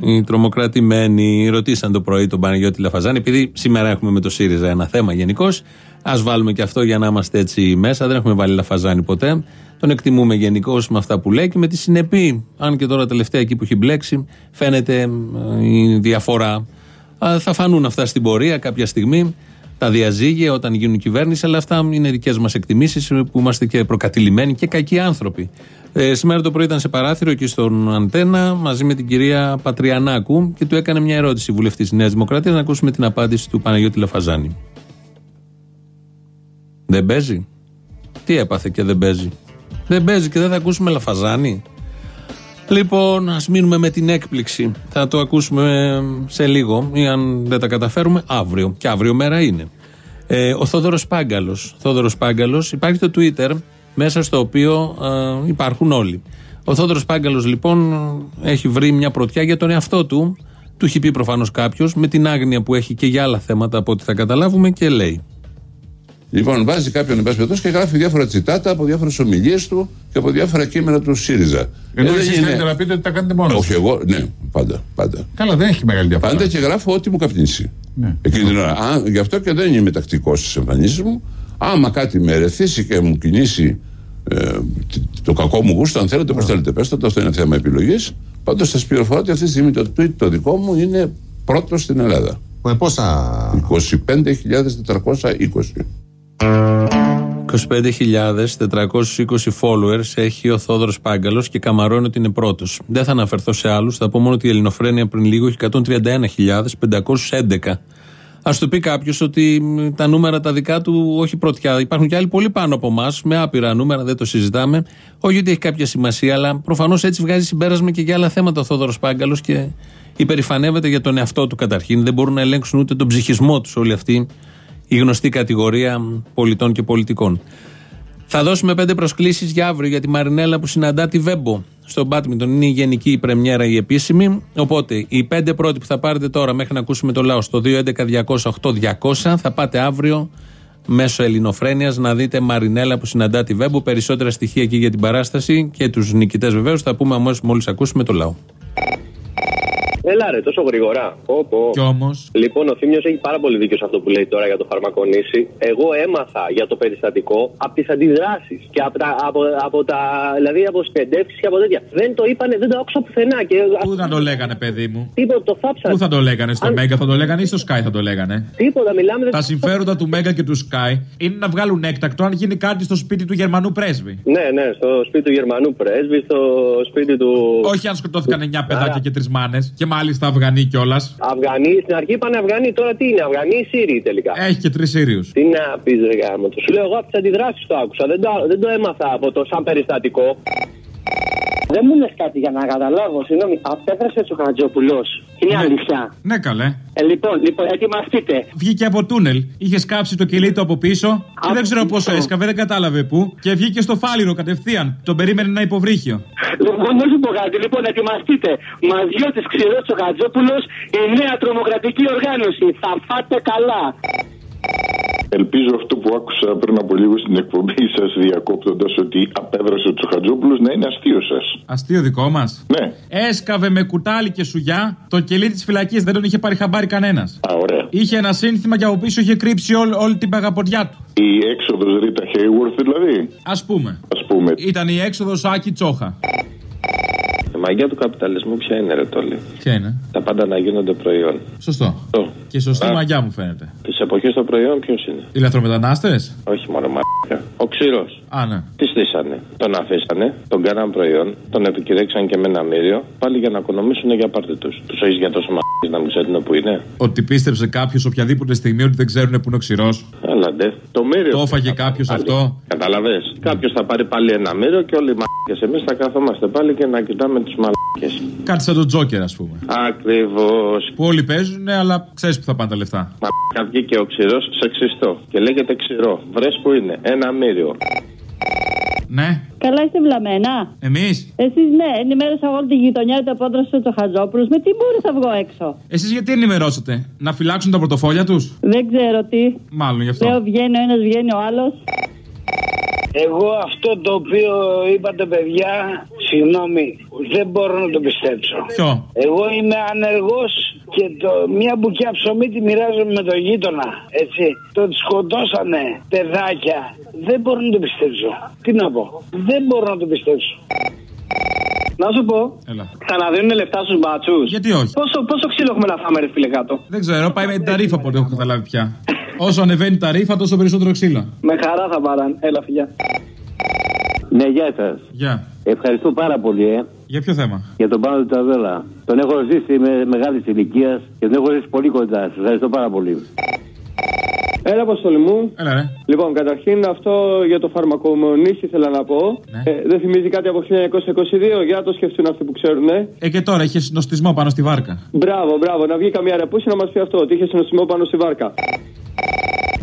οι τρομοκρατημένοι ρωτήσαν το πρωί τον Παναγιώτη Λαφαζάνη, επειδή σήμερα έχουμε με το ΣΥΡΙΖΑ ένα θέμα γενικώς. Α βάλουμε και αυτό για να είμαστε έτσι μέσα. Δεν έχουμε βάλει Λαφαζάνη ποτέ. Τον εκτιμούμε γενικώ με αυτά που λέει και με τη συνεπή. Αν και τώρα τελευταία εκεί που έχει μπλέξει, φαίνεται ε, η διαφορά. Θα φανούν αυτά στην πορεία κάποια στιγμή τα διαζύγια όταν γίνουν κυβέρνηση, αλλά αυτά είναι δικές μας εκτιμήσεις που είμαστε και προκατηλημένοι και κακοί άνθρωποι. Ε, σήμερα το πρωί ήταν σε παράθυρο εκεί στον Αντένα μαζί με την κυρία Πατριανάκου και του έκανε μια ερώτηση βουλευτή της Νέας Δημοκρατίας να ακούσουμε την απάντηση του Παναγιώτη Λαφαζάνη. Δεν παίζει; Τι έπαθε και δεν παίζει; Δεν παίζει και δεν θα ακούσουμε Λαφαζάνη. Λοιπόν, ας μείνουμε με την έκπληξη. Θα το ακούσουμε σε λίγο ή αν δεν τα καταφέρουμε αύριο. Και αύριο μέρα είναι. Ε, ο Θόδωρος Πάγκαλος. Θόδωρος Πάγκαλος υπάρχει το Twitter μέσα στο οποίο ε, υπάρχουν όλοι. Ο Θόδωρος Πάγκαλος λοιπόν έχει βρει μια πρωτιά για τον εαυτό του. Του έχει πει προφανώς κάποιος με την άγνοια που έχει και για άλλα θέματα από ό,τι θα καταλάβουμε και λέει. Λοιπόν, βάζει κάποιον εν και γράφει διάφορα τσιτάτα από διάφορες ομιλίες του και από διάφορα κείμενα του ΣΥΡΙΖΑ. Ενώ εσείς είναι... θέλετε να πείτε ότι τα κάνετε μόνος Όχι, εγώ, ναι, πάντα, πάντα. Καλά, δεν έχει μεγάλη διαφορά. Πάντα και γράφω ό,τι μου καπνίσει. Ναι. Εκείνη την ώρα. Α, γι' αυτό και δεν είμαι τακτικός στις εμφανίσεις μου. Άμα κάτι με ερεθίσει και μου κινήσει ε, το κακό μου γούστο, αν θέλετε, πώ θέλετε, πέστε το, αυτό είναι θέμα επιλογής. Πάντως σας πληροφορώ ότι αυτή τη στιγμή το tweet το δικό μου είναι πρώτος στην Ελλάδα. Με πόσα; 25.420. 25.420 followers έχει ο Θόδωρος Πάγκαλος και καμαρώνει ότι είναι πρώτος. Δεν θα αναφερθώ σε άλλους. Θα πω μόνο ότι η Ελληνοφρένεια πριν λίγο έχει 131.511. Α το πει κάποιος ότι τα νούμερα τα δικά του όχι πρωτιά. Υπάρχουν και άλλοι πολύ πάνω από εμάς, με άπειρα νούμερα, δεν το συζητάμε. Όχι ότι έχει κάποια σημασία, αλλά προφανώς έτσι βγάζει συμπέρασμα και για άλλα θέματα ο Θόδωρος Πάγκαλος και υπερηφανεύεται για τον εαυτό του καταρχήν. Δεν μπορούν να ελέγξουν ούτε τον ψυχισμό τους όλοι αυτοί η γνωστή κατηγορία πολιτών και πολιτικών. Θα δώσουμε πέντε προσκλήσεις για αύριο για τη Μαρινέλα που συναντά τη Βέμπο στο Μπάτμιντον. Είναι η γενική η πρεμιέρα, η επίσημη. Οπότε οι πέντε πρώτοι που θα πάρετε τώρα μέχρι να ακούσουμε το λαό στο 211-200-8200 θα πάτε αύριο μέσω ελληνοφρένειας να δείτε Μαρινέλα που συναντά τη Βέμπο. Περισσότερα στοιχεία εκεί για την παράσταση και τους νικητές βεβαίως θα πούμε μόλις ακούσουμε το λαό. Έλα ρε, τόσο γρήγορα. Πω, Κι όμως. Λοιπόν, ο Θήμιος έχει πάρα πολύ δίκιο σε αυτό που λέει τώρα για το φαρμακονήσι. Εγώ έμαθα για το περιστατικό από τις αντιδράσεις και από τα, από, από τα. δηλαδή από σπεντεύσει και από τέτοια. Δεν το είπανε, δεν το άκουσα πουθενά. Και... Πού θα το λέγανε, παιδί μου; Τίποτα, το θάψα. Πού θα το λέγανε, στο Αν... Μέγκα θα το λέγανε ή στο Sky θα το λέγανε; Τίποτα, μιλάμε. Τα συμφέροντα του Μέγκα και του Sky είναι να βγάλουν έκτακτο αν γίνει κάτι στο σπίτι του Γερμανού πρέσβη. Ναι, ναι, στο σπίτι του Γερμανού πρέσβη, στο σπίτι του. Όχι αν σκοτώθηκαν 9 παιδάκια και τρεις μάνες και μάλιστα Αφγανοί κιόλας. Αφγανοί, στην αρχή είπαν Αφγανοί, τώρα τι είναι, Αφγανοί ή Σύριοι τελικά; Έχει και τρεις Σύριους. Τι να πεις, Ρε Γάμο, σου λέω εγώ από τις αντιδράσεις το άκουσα, δεν το, δεν το έμαθα από το σαν περιστατικό. Δεν μου λες κάτι για να καταλάβω, συγγνώμη. Απέφρασε ο Χατζόπουλος. Είναι ναι. αλήθεια. Ναι, καλέ. Ε, λοιπόν, λοιπόν, ετοιμαστείτε. Βγήκε από τούνελ. Είχες σκάψει το κελί του από πίσω. Και δεν ξέρω πόσο έσκαβε, δεν κατάλαβε πού. Και βγήκε στο φάληρο κατευθείαν. Τον περίμενε ένα υποβρύχιο. Λοιπόν, να σου πω κάτι. Λοιπόν, ετοιμαστείτε. Μαζιώτη ξηρό ο Χατζόπουλος, η νέα τρομοκρατική οργάνωση. Θα φάτε καλά. Ελπίζω αυτό που άκουσα πριν από λίγο στην εκπομπή σας, διακόπτοντας ότι απέδρασε ο Τσοχατζόπουλος, να είναι αστείο σας. Αστείο δικό μας. Ναι. Έσκαβε με κουτάλι και σουγιά το κελί της φυλακής, δεν τον είχε πάρει χαμπάρι κανένας. Α, ωραία. Είχε ένα σύνθημα και από πίσω είχε κρύψει όλη, όλη την παγαποντιά του. Η έξοδος Ρίτα Χέιουορθ δηλαδή. Α πούμε. Ας πούμε. Ήταν η έξοδος Άκη Τσόχα. Η μαγεία του καπιταλισμού ποια είναι, ρε Τόλι; Ποια είναι; Τα πάντα να γίνονται προϊόν. Σωστό. Το. Και σωστή Α. μαγιά μου φαίνεται. Τις εποχές το προϊόν ποιος είναι; Οι λαθρομετανάστες; Όχι μόνο μαγιά. Ο ξηρός. Α, ναι. Τις στήσανε. Τον αφήσανε, τον κάναν προϊόν, τον επικηρέξαν και με ένα μύριο, πάλι για να οικονομήσουν για πάρτι τους. Τους έχεις για τόσο μαγιά να μην ξέρουν που είναι; Ότι πίστεψε κάποιος οποιαδήποτε στιγμή ότι δεν ξέρουν που είναι ο ξηρός. Έλαντε. Το μύριο. Το έφαγε κάποιος αυτό; Καταλαβέ. Κάποιος θα πάρει πάλι ένα μύριο και όλοι οι μαγιέ εμείς θα καθόμαστε πάλι και να κοιτάμε τους μαλάκε. Κάτι σαν τον Τζόκερ, ας πούμε. Ακριβώς. Που όλοι παίζουν, ναι, αλλά ξέρεις που θα πάνε τα λεφτά. Μα βγήκε ο ξηρός σεξιστό και λέγεται ξηρό. Βρες που είναι, ένα μύριο. Ναι. Καλά είστε βλαμμένα. Εμείς. Εσείς ναι, ενημέρωσα όλη τη γειτονιά ότι απόδρασε ο Τσοχατζόπουλο. Με τι μπορείς θα βγω έξω; Εσείς γιατί ενημερώσατε, Να φυλάξουν τα πορτοφόλια τους; Δεν ξέρω τι. Μάλλον γι' αυτό. Λέω βγαίνει ο ένας, βγαίνει ο άλλος. Εγώ αυτό το οποίο είπατε παιδιά, συγγνώμη, δεν μπορώ να το πιστέψω. Ποιο; Εγώ είμαι ανεργός και το, μια μπουκιά ψωμί τη μοιράζομαι με τον γείτονα. Έτσι. Το σκοτώσανε παιδάκια. Δεν μπορώ να το πιστέψω. Τι να πω. Δεν μπορώ να το πιστέψω. Να σου πω. Έλα. Ξαναδίνουν λεφτά στους μπάτσους. Γιατί όχι; Πόσο, πόσο ξύλο έχουμε να φάμε, ρε φίλε κάτω; Δεν ξέρω, πάει με την ταρήφα από ό,τι έχω καταλάβει πια. Όσο ανεβαίνει η ταρήφα, τόσο περισσότερο ξύλο. Με χαρά θα πάραν. Έλα, φιλιά. Ναι, γεια σας. Γεια. Ευχαριστώ πάρα πολύ, ε. Για ποιο θέμα; Για τον Πάνο του Ταβέλα. Τον έχω ζήσει με μεγάλης ηλικίας και τον έχω ζήσει πολύ κοντά. Σας ευχαριστώ πάρα πολύ. Έλα, Αποστολή μου. Έλα, ρε. Λοιπόν, καταρχήν αυτό για το φαρμακομονήσι ήθελα να πω. Ε, δεν θυμίζει κάτι από 1922, για να το σκεφτούν αυτοί που ξέρουν. Ε, και τώρα είχες συνοστισμό πάνω στη βάρκα. Μπράβο, μπράβο. Να βγει καμία ρεπούση να μας πει αυτό, ότι είχες συνοστισμό πάνω στη βάρκα.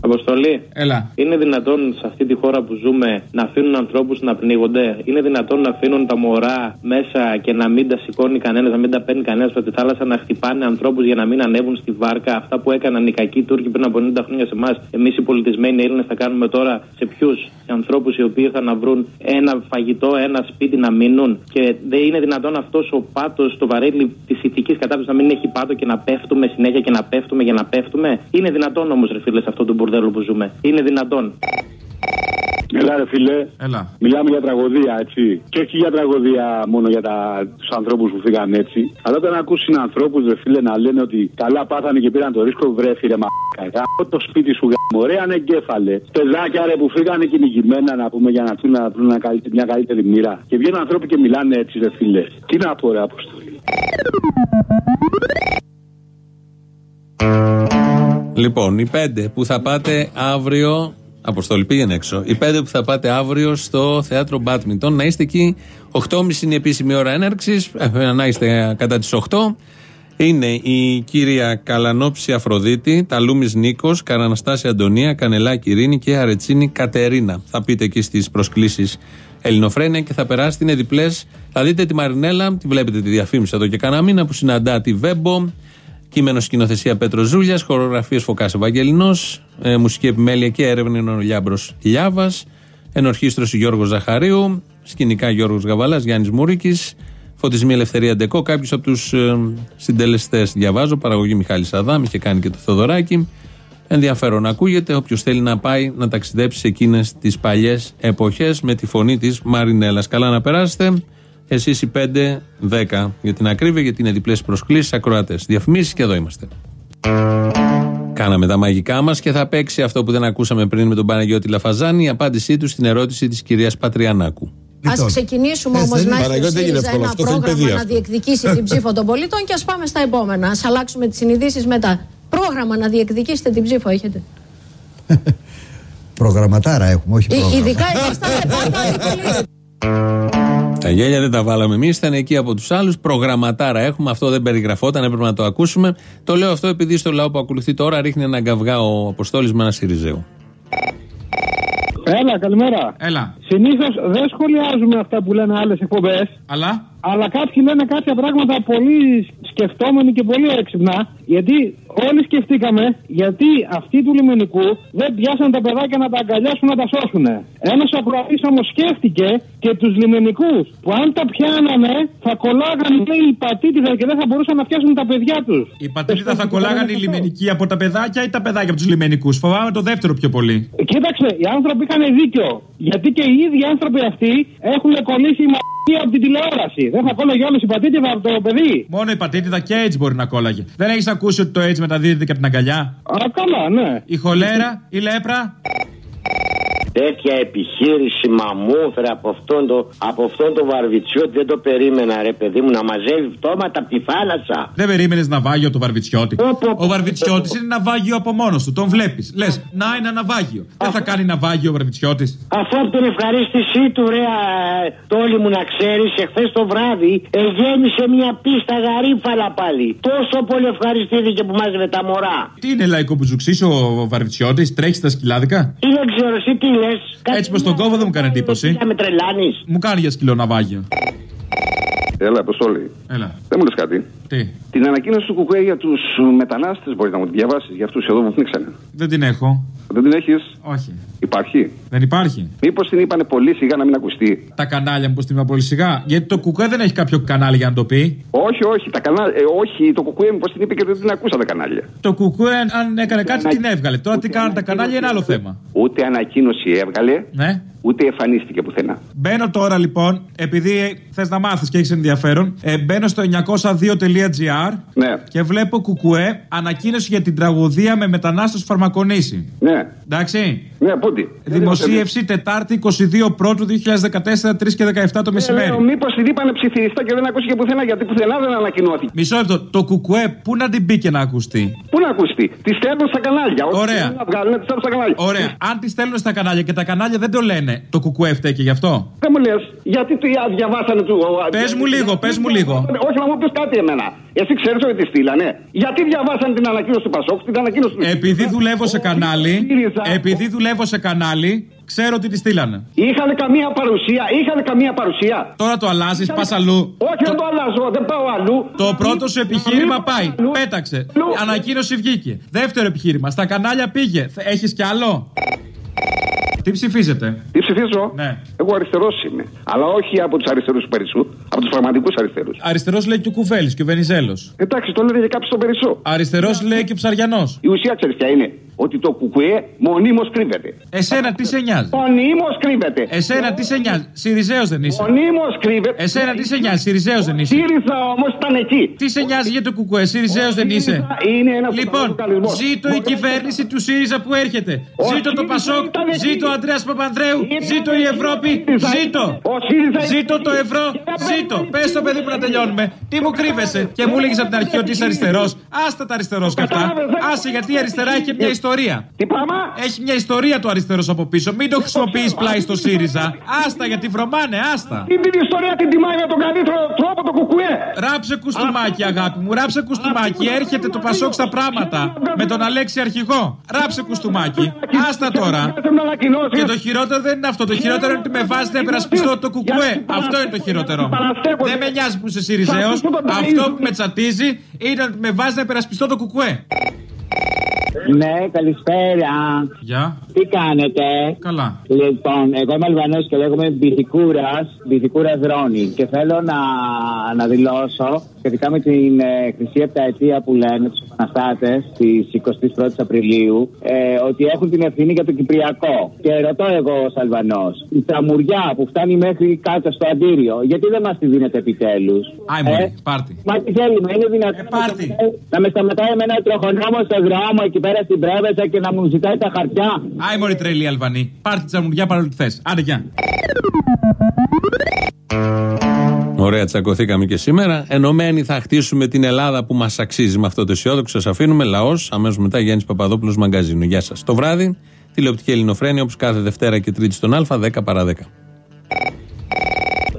Αποστολή. Έλα. Είναι δυνατόν σε αυτή τη χώρα που ζούμε να αφήνουν ανθρώπους να πνίγονται; Είναι δυνατόν να αφήνουν τα μωρά μέσα και να μην τα σηκώνει κανένας, να μην τα παίρνει κανένας από τη θάλασσα, να χτυπάνε ανθρώπους για να μην ανέβουν στη βάρκα; Αυτά που έκαναν οι κακοί Τούρκοι πριν από 90 χρόνια σε εμάς. Εμείς οι πολιτισμένοι Έλληνες θα κάνουμε τώρα σε ποιους; Σε ανθρώπους οι οποίοι θα να βρουν ένα φαγητό, ένα σπίτι να μείνουν; Και δεν είναι δυνατόν αυτός ο πάτος, το βαρέλι της ηθικής κατάσταση να μην έχει πάτο και να πέφτουμε συνέχεια και να πέφτουμε για να πέφτουμε; Είναι δυνατόν όμως, ρε φίλε, αυτό το μπουρδέλο που ζούμε. Είναι δυνατόν. Έλα ρε φίλε, Έλα. μιλάμε για τραγωδία έτσι. Και όχι για τραγωδία μόνο για τα, τους ανθρώπους που φύγαν έτσι. Αλλά όταν ακούς συνανθρώπους ρε φίλε να λένε ότι καλά πάθανε και πήραν το ρίσκο βρέφη ρε μαλάκα γάμω το σπίτι σου γάμω ρε ανεγκέφαλε παιδάκια ρε που φύγανε κυνηγημένα να πούμε για να έρθουν να βρουν μια καλύτερη μοίρα. Και βγαίνουν ανθρώποι και μιλάνε έτσι ρε φίλε. Τι να πω ρε αποστολή Λοιπόν, οι πέντε που θα πάτε αύριο. Αποστολή πήγαινε έξω. Οι πέντε που θα πάτε αύριο στο θέατρο Μπάτμιντον να είστε εκεί. 8.30 είναι η επίσημη ώρα έναρξης. Να είστε κατά τις 8. Είναι η κυρία Καλανόψη Αφροδίτη, Ταλούμης Νίκος, Καραναστάση Αντωνία, Κανελάκη Ειρήνη και Αρετσίνη Κατερίνα. Θα πείτε εκεί στις προσκλήσεις Ελληνοφρένια και θα περάσετε. Είναι διπλές. Θα δείτε τη Μαρινέλα, τη βλέπετε τη διαφήμιση εδώ και κανένα μήνα που συναντά τη Βέμπο. Κείμενο σκηνοθεσία Πέτρο Ζούλιας, χορογραφίες Φωκάς Ευαγγελινός, ε, μουσική επιμέλεια και έρευνα είναι ο Λιάμπρος Λιάβας, ενορχίστρωση Γιώργος Ζαχαρίου, σκηνικά Γιώργος Γαβαλάς, Γιάννης Μούρικη, φωτισμοί Ελευθερία Ντεκό, κάποιους από τους ε, συντελεστές διαβάζω, παραγωγή Μιχάλης Σαδάμ, είχε κάνει και το Θοδωράκι. Ενδιαφέρον ακούγεται. Όποιος θέλει να πάει να ταξιδέψει σε εκείνες τις παλιές εποχές με τη φωνή της Μαρινέλας. Καλά να περάσετε. Εσείς οι 5-10 για την ακρίβεια, γιατί είναι διπλές προσκλήσεις, ακροατές. Διαφημίσεις και εδώ είμαστε. Κάναμε τα μαγικά μας και θα παίξει αυτό που δεν ακούσαμε πριν με τον Παναγιώτη Λαφαζάνη, η απάντησή του στην ερώτηση της κυρίας Πατριανάκου. Α ξεκινήσουμε όμως να έχει ο ΣΥΡΙΖΑ ένα πρόγραμμα να διεκδικήσει την ψήφο των πολιτών και ας πάμε στα επόμενα. Α αλλάξουμε τις συνειδήσεις μετά. Πρόγραμμα να διεκδικήσετε την ψήφο έχετε. *laughs* Προγραμματάρα έχουμε, όχι πρόγραμμα. Ειδικά ήμασταν σε πάρα *laughs* Τα γέλια δεν τα βάλαμε εμείς, ήταν εκεί από τους άλλους. Προγραμματάρα έχουμε, αυτό δεν περιγραφόταν, έπρεπε να το ακούσουμε. Το λέω αυτό επειδή στο λαό που ακολουθεί τώρα ρίχνει ένα γκαυγά ο Αποστόλης με ένα Σιριζέο. Έλα, καλημέρα. Έλα. Συνήθως δεν σχολιάζουμε αυτά που λένε άλλες εκπομπές. Αλλά; Αλλά κάποιοι λένε κάποια πράγματα πολύ σκεφτόμενοι και πολύ έξυπνα. Γιατί όλοι σκεφτήκαμε γιατί αυτοί του λιμενικού δεν πιάσαν τα παιδάκια να τα αγκαλιάσουν να τα σώσουν. Ένας ακροατής όμως σκέφτηκε και τους λιμενικούς που αν τα πιάνανε θα κολλάγαν λέει, η πατήτηδα και δεν θα μπορούσαν να πιάσουν τα παιδιά τους. Η πατήτηδα θα κολλάγαν οι λιμενικοί από τα παιδάκια ή τα παιδάκια από τους λιμενικούς; Φοβάμαι το δεύτερο πιο πολύ. Κοίταξε, οι άνθρωποι είχαν δίκιο. Γιατί και οι ίδιοι άνθρωποι αυτοί έχουν κολλήσει η μαγεία από την τηλεόραση. Δεν θα κόλλαγε όλο η πατήτηδα από το παιδί. Μόνο η πατήτηδα και έτσι μπορεί να κόλλαγε. Δεν έχεις ακούσει ότι το έτσι μεταδίδεται και από την αγκαλιά; Α, καλά, ναι. Η χολέρα, η λέπρα; Τέτοια επιχείρηση μαμούφρα από αυτόν το, από αυτόν το βαρβιτσιώτη δεν το περίμενα, ρε παιδί μου, να μαζεύει πτώματα από τη θάλασσα. Δεν περίμενες ναυάγιο το βαρβιτσιώτη. Ο βαρβιτσιώτης είναι ναυάγιο από μόνος του. Τον βλέπεις. Λες, να είναι ναυάγιο. Δεν θα κάνει ναυάγιο ο βαρβιτσιώτης. Αφού από την ευχαρίστησή του, ρε, α, τόλοι μου να ξέρεις, εχθές το βράδυ εγέννησε μια πίστα γαρίφαλα πάλι. Τόσο πολύ ευχαριστήθηκε που μάζευε τα μωρά. Τι είναι λαϊκό που ζουξίσει ο βαρβιτσιώτης, τρέχεις στα σκυλάδικα; Ή δεν ξέρω εσύ τι Έτσι πω τον κόβο δεν μου κάνει εντύπωση. Με τρελάνεις. Μου κάνει για σκυλό ναυάγιο. Έλα, Αποστόλη. Έλα. Δεν μου λες κάτι. Τι; Την ανακοίνωση του Κουκουέ για τους μετανάστες μπορεί να μου τη διαβάσεις για αυτούς εδώ που πνίξανε. Δεν την έχω. Δεν την έχεις; Όχι. Υπάρχει; Δεν υπάρχει. Μήπως την είπανε πολύ σιγά να μην ακουστεί; Τα κανάλια μου την είπα πολύ σιγά; Γιατί το Κουκουέ δεν έχει κάποιο κανάλι για να το πει. Όχι, όχι. Τα κανάλια, ε, όχι, το Κουκουέ μήπως την είπε και δεν την ακούσαν τα κανάλια. Το Κουκουέ, αν έκανε κάτι, την έβγαλε. Τώρα τι κάνουν τα κανάλια είναι άλλο θέμα. Ούτε ανακοίνωση έβγαλε. Ναι. Ούτε εμφανίστηκε πουθενά. Μπαίνω τώρα λοιπόν, επειδή θες να μάθεις και έχεις ενδιαφέρον, ε, μπαίνω στο 902.gr ναι. και βλέπω κουκουέ ανακοίνωση για την τραγωδία με μετανάστες φαρμακονήσι. Ναι. Εντάξει. Ναι, πούντι. Δημοσίευση Τετάρτη 22 Πρώτου 2014, 3 και 17 το μεσημέρι. Ε, Μήπως την είπανε ψιθυριστά και δεν ακούστηκε πουθενά, γιατί πουθενά δεν ανακοινώθηκε. Μισό λεπτό. Το κουκουέ, πού να την μπήκε να ακουστεί; Πού να ακουστεί; Τη στέλνουν στα κανάλια. Ωραία. Να βγάλουν, τη στέλνουν στα κανάλια. Ωραία. Αν τη στέλνουν στα κανάλια και τα κανάλια δεν το λένε, το κουκουέ φταίει και γι' αυτό; Δεν μου λες, γιατί το διαβάσανε του. Πες μου λίγο, πες μου λίγο. Όχι, να μου πεις κάτι εμένα. Εσύ ξέρεις ότι τη στείλανε. Γιατί διαβάσανε την ανακοίνωση του Πασόκ, την ανακοίνωση του. Επειδή δουλεύω σε κανάλι. Επειδή δουλεύω σε κανάλι, ξέρω ότι τη στείλανε. Είχαν καμία παρουσία, είχαν καμία παρουσία. Τώρα το αλλάζεις, πας αλλού. Όχι, δεν το αλλάζω, δεν πάω αλλού. Το πρώτο σου επιχείρημα πάει. Πέταξε. Ανακοίνωση βγήκε. Δεύτερο επιχείρημα. Στα κανάλια πήγε. Έχεις κι άλλο; Τι ψηφίζετε; Τι ψηφίζω; Ναι. Εγώ αριστερός είμαι. Αλλά όχι από τους αριστερούς του Περισσού, από τους πραγματικούς αριστερούς. Αριστερός λέει και ο Κουφέλης και ο Βενιζέλος. Εντάξει, το λένε για κάποιου στον Περισσό. Αριστερός λέει και ο Ψαριανός. Η ουσία ξέρεις ποια είναι; Ότι το κουκουέ μονίμως κρύβεται. Εσένα τι σε νοιάζει; Μονίμως κρύβεται. Εσένα τι σε νοιάζει; Σιριζέος δεν είσαι. Μονίμως κρύβεται. Εσένα τι σε νοιάζει; Σιριζέος δεν είσαι. Σύριζα όμως ήταν εκεί. Τι σε νοιάζει για το κουκουέ; Σιριζέος δεν είσαι. Είναι ένας λοιπόν, ζήτω η κυβέρνηση του ΣΥΡΙΖΑ που έρχεται. Ζήτω το Πασόκ. Ζήτω ο Αντρέα Παπανδρέου. Ζήτω η Ευρώπη. Ζήτω. Ζήτω το ευρώ. Ζήτω. Πες το παιδί που να τελειώνουμε. Τι μου κρύβεσαι. Και μου έλεγες από την αρχή ότι είσαι αριστερός. Άστα τα αριστερό και αυτά. Άσε γιατί η αριστερά έχει και μια ιστορία. Τι πάμε; Έχει μια ιστορία το αριστερός από πίσω. Μην το χρησιμοποιείς πλάι στο ΣΥΡΙΖΑ. Άστα γιατί βρωμάνε, άστα. Τι την ιστορία την τιμάει με τον καλύτερο τρόπο το κουκουέ; Ράψε κουστούμάκι, αγάπη μου. Ράψε κουστούμάκι. Έρχεται το Πασόκ στα πράγματα. Με τον Αλέξη Αρχηγό. Ράψε κουστούμάκι. Άστα τώρα. Και το χειρότερο δεν είναι αυτό. Το χειρότερο είναι ότι με βάζει να υπερασπιστώ το κουκουέ. Αυτό είναι το χειρότερο. Δεν με νοιάζει που είσαι ΣΥΡΙΖΑΕΟ. Αυτό που με τσατίζει είναι ότι με βάζει να υπερασπιστώ το κουκουέ. Ναι, καλησπέρα. Γεια. Τι κάνετε; Καλά. Λοιπόν, εγώ είμαι Αλβανός και λέγομαι Μπιθικούρας, Μπιθικούρας Ρόνι. Και θέλω να, να δηλώσω σχετικά με την ε, χρυσή επταετία που λένε τους επαναστάτες της 21η Απριλίου ε, ότι έχουν την ευθύνη για το Κυπριακό. Και ρωτώ εγώ ως Αλβανός, η τραμουριά που φτάνει μέχρι κάτω στο αντίριο, γιατί δεν μας τη δίνετε επιτέλους; Άι, ε, πάρτι. Μα τι θέλουμε, είναι δυνατόν πάρτι. να με σταματάει με ένα τροχονόμο στο δρόμο εκεί πέρα στην Πρέβεζα και να μου ζητάει τα χαρτιά. Άι, μωρή τρελή Αλβανή. Πάρτι τη τραμουριά παρόλο που θε. Άντε, γεια. Ωραία, τσακωθήκαμε και σήμερα. Ενωμένοι θα χτίσουμε την Ελλάδα που μας αξίζει. Με αυτό το αισιόδοξο σας αφήνουμε. Λαός, αμέσως μετά Γιάννης Παπαδόπουλος Μαγκαζίνου. Γεια σας. Το βράδυ, τηλεοπτική Ελληνοφρένια όπως κάθε Δευτέρα και Τρίτη στον Α, 10 παρά 10.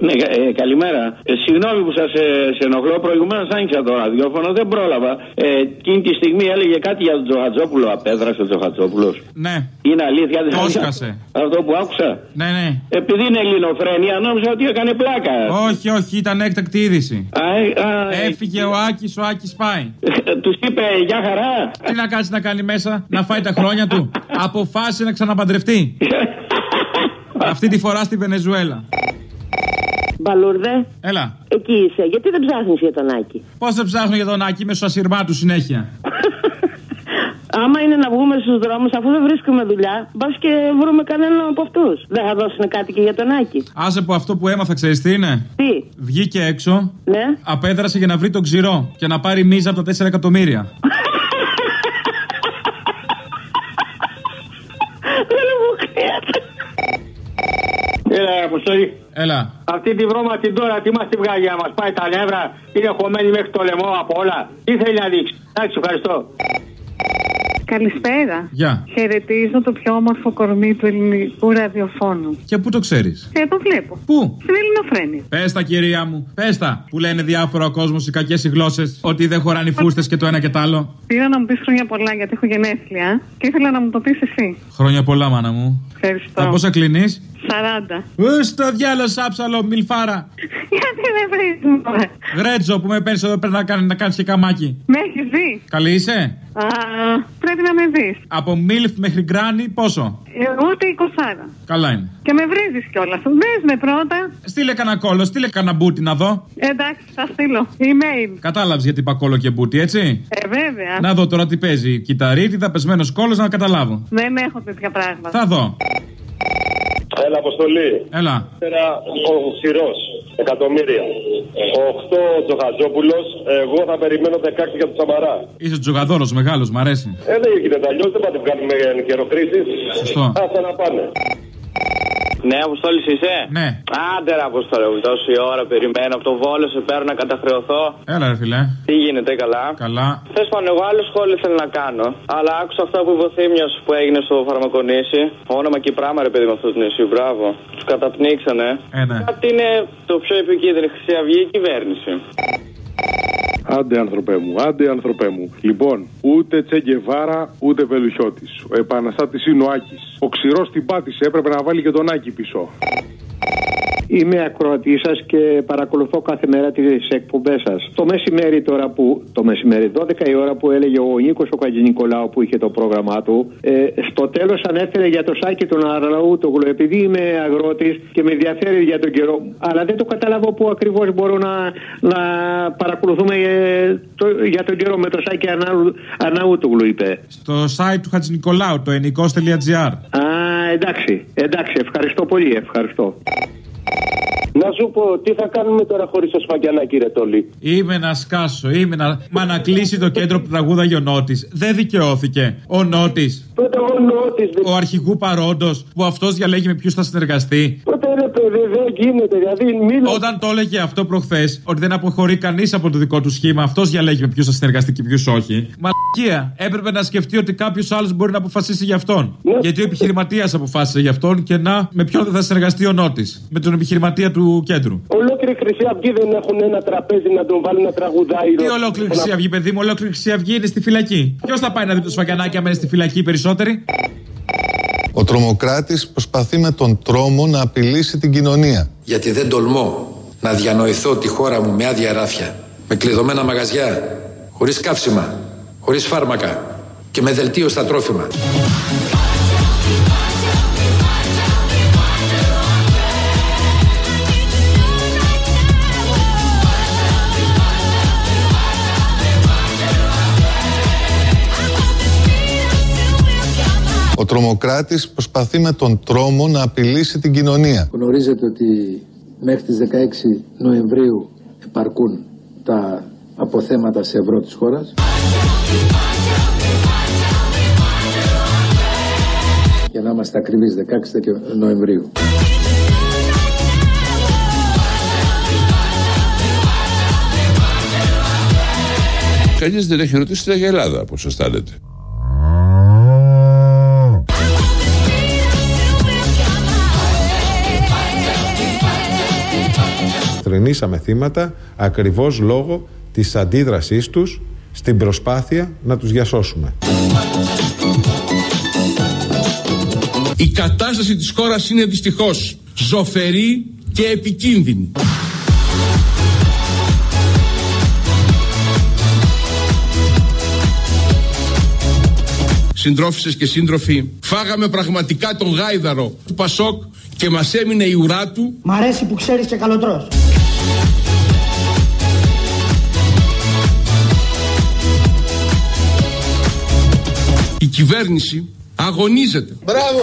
Ναι, ε, καλημέρα. Ε, συγγνώμη που σας ε, σε ενοχλώ. Προηγουμένως άνοιξα το ραδιόφωνο, δεν πρόλαβα. Ε, εκείνη τη στιγμή έλεγε κάτι για τον Τζοχατζόπουλο. Απέδρασε ο Τζοχατζόπουλος. Ναι. Είναι αλήθεια, δεν Όσκασε. *laughs* Αυτό που άκουσα. Ναι, ναι. Επειδή είναι ελληνοφρένια, νόμιζα ότι έκανε πλάκα. Όχι, όχι, ήταν έκτακτη είδηση. Α, α, Έφυγε ο Άκης, ο Άκης πάει. Τους είπε για χαρά. Τι να κάτσει να κάνει μέσα, να φάει τα χρόνια του. *laughs* Αποφάσισε να ξαναπαντρευτεί. *laughs* Αυτή τη φορά στη Βενεζουέλα. Μπαλούρδε. Έλα. Εκεί είσαι. Γιατί δεν ψάχνεις για τον Άκη; Πώς δεν ψάχνω για τον Άκη, είμαι στο ασυρμά του συνέχεια. *laughs* Άμα είναι να βγούμε στους δρόμους, αφού δεν βρίσκουμε δουλειά, μπας και βρούμε κανέναν από αυτούς. Δεν θα δώσουν κάτι και για τον Άκη. Άσε που αυτό που έμαθα, ξέρεις τι είναι; Τι; Βγήκε έξω. Ναι. Απέδρασε για να βρει τον ξηρό και να πάρει μίζα από τα 4 εκατομμύρια. *laughs* Δεν μου κρύεται. Έλα, Αποστολή. Έλα. Αυτή τη βρώμα την τώρα τι μας τη βγάζει να μα πάει τα νεύρα. Είναι χωμένη μέχρι το λαιμό από όλα. Τι θέλει να δείξει. Εντάξει, ευχαριστώ. Καλησπέρα. Γεια. Χαιρετίζω το πιο όμορφο κορμί του ελληνικού ραδιοφώνου. Και πού το ξέρεις; Ε, το βλέπω. Πού; Στην Ελληνοφρένη. Πες τα, κυρία μου. Πες τα. Που λένε διάφορα ο κόσμος οι κακές οι γλώσσες. Ότι δεν χωράνε οι φούστες και το ένα και το άλλο. Πήρα να μου πεις χρόνια πολλά γιατί έχω γενέθλια και ήθελα να μου το πεις εσύ. Χρόνια πολλά, μάνα μου. Ευχαριστώ. Τα πόσα κλείνει. 40. Στο διάλογο άψαλο, μιλφάρα. Γιατί δεν βρίσκει μωρέ; Γρέτζο που με παίρνεις εδώ πρέπει να κάνει να κάνεις και καμάκι. Με έχεις δει; Καλή είσαι; Α, πρέπει να με δει. Από μίλφ μέχρι γκράνι πόσο; Ε, ούτε 20. Καλά είναι. Και με βρίζεις κιόλας. Δες με πρώτα. Στείλε κανένα κόλλο, στείλε κανένα μπούτι να δω. Εντάξει, θα στείλω. Email. Κατάλαβες γιατί είπα κόλλο και μπούτι, έτσι; Ε, βέβαια. Να δω τώρα τι παίζει. Κυταρίτιδα, πεσμένος κόλλος να καταλάβω. Δεν έχω τέτοια πράγματα. Θα δω. Έλα, Αποστολή. Έλα. Τέσσερα ο Ξηρό. Εκατομμύρια. Οχτώ ο Τζοχατζόπουλος. Εγώ θα περιμένω 16 για τον Σαμαρά. Είσαι τζογαδόρο μεγάλος, μ' αρέσει. Ε, δεν γίνεται αλλιώς. Δεν πάτε βγάλουμε εν καιρό κρίση. Σωστό. Άστα να πάνε. Ναι, Αποστόλης είσαι; Ναι. Άντε, ρε Αποστόλη, μου τόση ώρα περιμένω από το βόλο, σε παίρνω να καταχρεωθώ. Έλα, ρε φιλέ. Τι γίνεται, καλά; Καλά. Θες πάνω, εγώ άλλο σχόλιο θέλω να κάνω. Αλλά άκουσα αυτά που είπε ο Θήμιος που έγινε στο φαρμακονήσι. Όνομα και πράγμα, ρε παιδί με αυτό το νησί, μπράβο. Τους καταπνίξανε. Ε, ναι. Κάτι είναι το πιο επικίνδυνο Χρυσή Αυγή η κυβέρνηση. Άντε, άνθρωπέ μου, άντε, άνθρωπέ μου. Λοιπόν, ούτε Τσεγκεβάρα, ούτε Βελουχιώτη. Ο επαναστάτης είναι ο Άκης. Ο ξηρός την πάτησε, έπρεπε να βάλει και τον Άκη πίσω. Είμαι ακροατής σας και παρακολουθώ κάθε μέρα τις εκπομπές σας. Το μεσημέρι τώρα που. Το μεσημέρι, 12 η ώρα που έλεγε ο Νίκος ο Κατζηνικολάου που είχε το πρόγραμμά του, ε, στο τέλος ανέφερε για το σάκι του Αρλαούτογλου. Επειδή είμαι αγρότης και με ενδιαφέρει για τον καιρό. Αλλά δεν το κατάλαβα που ακριβώς μπορώ να, να παρακολουθούμε ε, το, για τον καιρό με το σάκι Αναούτογλου, είπε. Στο site του Χατζηνικολάου, το ενικό.gr. Α, εντάξει, εντάξει, ευχαριστώ πολύ, ευχαριστώ. Να σου πω, τι θα κάνουμε τώρα χωρίς το Σφαγιανάκι, ρε Τόλι; Είμαι να σκάσω, είμαι να. Μα να κλείσει το κέντρο που τραγούδαγε ο Νότης. Δεν δικαιώθηκε. Ο Νότης. Τότε ο Νότης. Ο αρχηγού παρόντος που αυτός διαλέγει με ποιους θα συνεργαστεί. Τότε ρε παιδί, δεν γίνεται. Δηλαδή, μίλω... Όταν το έλεγε αυτό προχθές, ότι δεν αποχωρεί κανείς από το δικό του σχήμα, αυτός διαλέγει με ποιους θα συνεργαστεί και ποιους όχι. Μαλακία. Έπρεπε να σκεφτεί ότι κάποιος άλλος μπορεί να αποφασίσει για αυτόν. Ναι. Γιατί ο επιχειρηματίας αποφάσισε για αυτόν και να με ποιον δεν θα συνεργαστεί ο Νότης. Με τον επιχειρηματία του κέντρου. Ολόκληρη Χρυσή Αυγή δεν έχουν ένα τραπέζι να τον βάλουν να τραγουδάει. Τι ολόκληρη Χρυσή Αυγή, παιδί μου, ολόκληρη Χρυσή Αυγή είναι στη φυλακή. Ποιος θα πάει να δει το σφαγιανάκι αν είναι στη φυλακή περισσότεροι; Ο τρομοκράτης προσπαθεί με τον τρόμο να απειλήσει την κοινωνία. Γιατί δεν τολμώ να διανοηθώ τη χώρα μου με άδεια ράφια, με κλειδωμένα μαγαζιά, χωρίς καύσιμα, χωρίς φάρμακα και με δελτίο στα τρόφιμα. Ο τρομοκράτης προσπαθεί με τον τρόμο να απειλήσει την κοινωνία. Γνωρίζετε ότι μέχρι τις 16 Νοεμβρίου επαρκούν τα αποθέματα σε ευρώ της χώρας. Για να είμαστε ακριβείς 16 Νοεμβρίου. Κανείς δεν έχει ρωτήσει την Αγία Ελλάδα, όπως σας λέτε. θρυνήσαμε θύματα ακριβώς λόγω της αντίδρασής τους στην προσπάθεια να τους διασώσουμε. Η κατάσταση της χώρας είναι δυστυχώς ζωφερή και επικίνδυνη. Συντρόφισσες και σύντροφοι, φάγαμε πραγματικά τον γάιδαρο του Πασόκ και μας έμεινε η ουρά του. Μ' αρέσει που ξέρεις και καλοτρός. Η κυβέρνηση αγωνίζεται. Μπράβο!